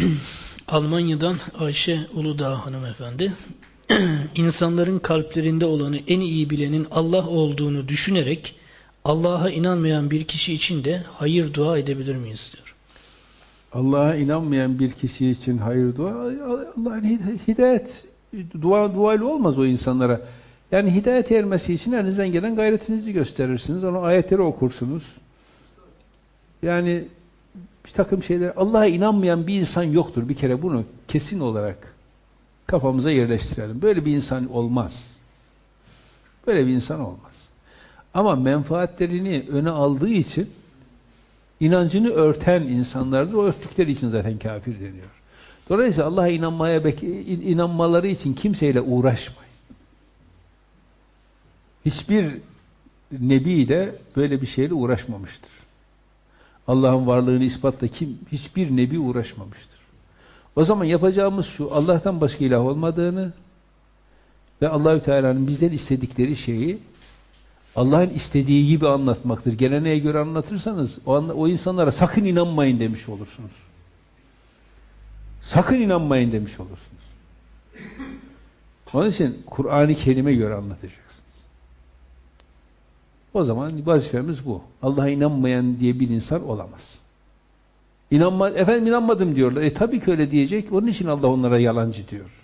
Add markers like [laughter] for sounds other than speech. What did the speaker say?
[clears throat] Almanya'dan Ayşe Uludağ hanımefendi. [clears throat] İnsanların kalplerinde olanı en iyi bilenin Allah olduğunu düşünerek Allah'a inanmayan bir kişi için de hayır dua edebilir miyiz diyor. Allah'a inanmayan bir kişi için hayır dua, Allah'ın hidayet, dua, duayla olmaz o insanlara. Yani hidayet ermesi için elinizden gelen gayretinizi gösterirsiniz. Onu ayetleri okursunuz. Yani bir takım şeyler, Allah'a inanmayan bir insan yoktur. Bir kere bunu kesin olarak kafamıza yerleştirelim. Böyle bir insan olmaz. Böyle bir insan olmaz. Ama menfaatlerini öne aldığı için inancını örten insanlardır. O örttükleri için zaten kafir deniyor. Dolayısıyla Allah'a inanmaya inanmaları için kimseyle uğraşmayın. Hiçbir nebi de böyle bir şeyle uğraşmamıştır. Allah'ın varlığını ispatla kim hiçbir nebi uğraşmamıştır. O zaman yapacağımız şu Allah'tan başka ilah olmadığını ve Allahü Teala'nın bizden istedikleri şeyi Allah'ın istediği gibi anlatmaktır. Geleneğe göre anlatırsanız o, o insanlara sakın inanmayın demiş olursunuz. Sakın inanmayın demiş olursunuz. Onun için Kur'an-ı Kerim'e göre anlatacaksınız. O zaman vazifemiz bu. Allah'a inanmayan diye bir insan olamaz. İnanma, efendim inanmadım diyorlar. E tabii ki öyle diyecek. Onun için Allah onlara yalancı diyor.